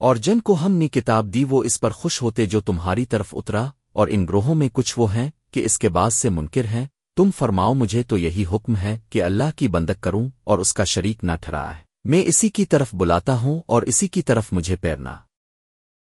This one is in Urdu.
اور جن کو ہم نے کتاب دی وہ اس پر خوش ہوتے جو تمہاری طرف اترا، اور ان گروہوں میں کچھ وہ ہیں کہ اس کے بعد سے منکر ہیں، تم فرماؤ مجھے تو یہی حکم ہے کہ اللہ کی بندک کروں اور اس کا شریک نہ ٹھہرا ہے میں اسی کی طرف بلاتا ہوں اور اسی کی طرف مجھے پیرنا۔